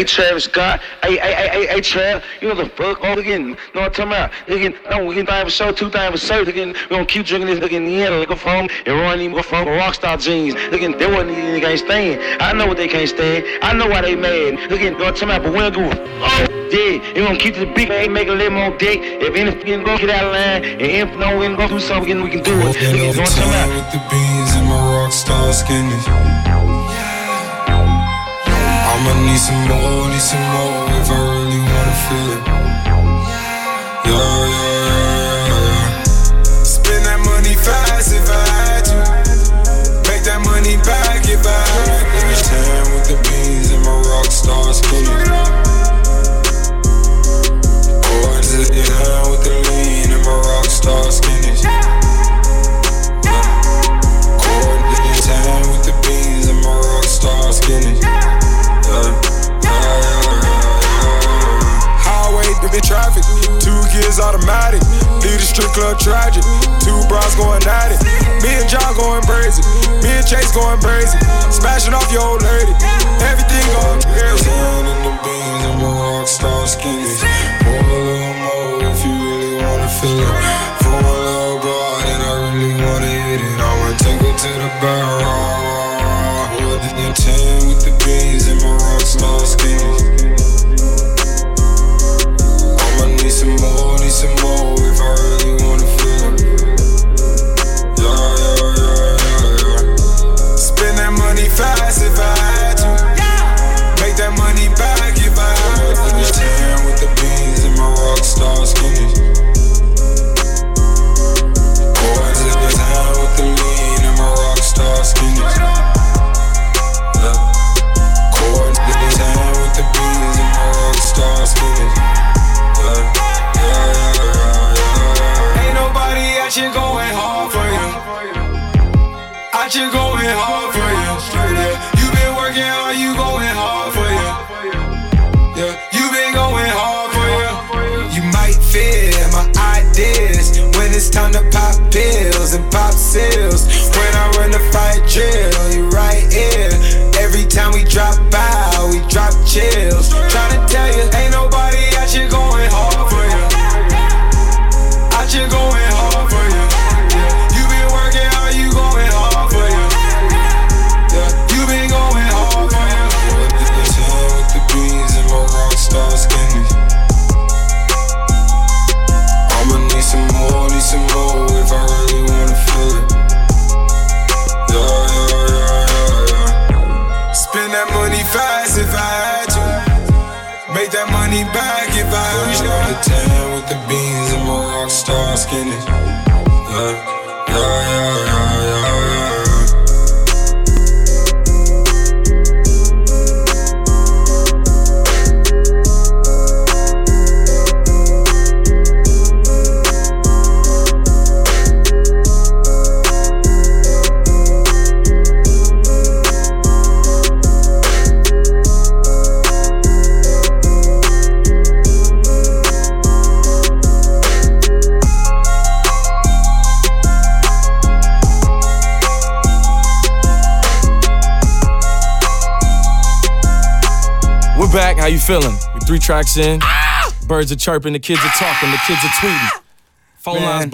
Hey Travis Scott, hey, hey, hey, hey, hey Trav, you know the fuck all again. What I'm talking about? Again, no, we can die for show, two times for show. Again, we gonna keep drinking this again, yeah, like a phone, and run even from rockstar jeans. Again, they wasn't they can't stand. I know what they can't stand. I know why they mad. Again, what I'm talking about, but we don't go, oh, yeah, you gonna keep the big man, make a little more dick. If anything go get out of line, and if no, we go do something, we can do it. Again, what I'm talking about? With the beans and my rockstar skinny. I'ma need some more, need some more if I really wanna feel it. Club tragic, two bras going at it. Me and John going crazy, me and Chase going crazy. Smashing off your old lady, everything going crazy. Down in the beans, I'm a rock star skinny. Pour a little more if you really wanna feel it. For a little broad and I really wanna hit it. I'ma take it to the barrel. With the 10 with the beans and my rock star skinny. More, need some more money fast if I going hard for you. Yeah. You been working hard, you going hard for you. Yeah, you been going hard for you. You might fear my ideas when it's time to pop pills and pop seals. Make that money back if I had to. The tan with the beans and my rockstar skinny. Uh, yeah, yeah, yeah, yeah, We're back. How you feeling? We're three tracks in. Birds are chirping. The kids are talking. The kids are tweeting. Phone Man. lines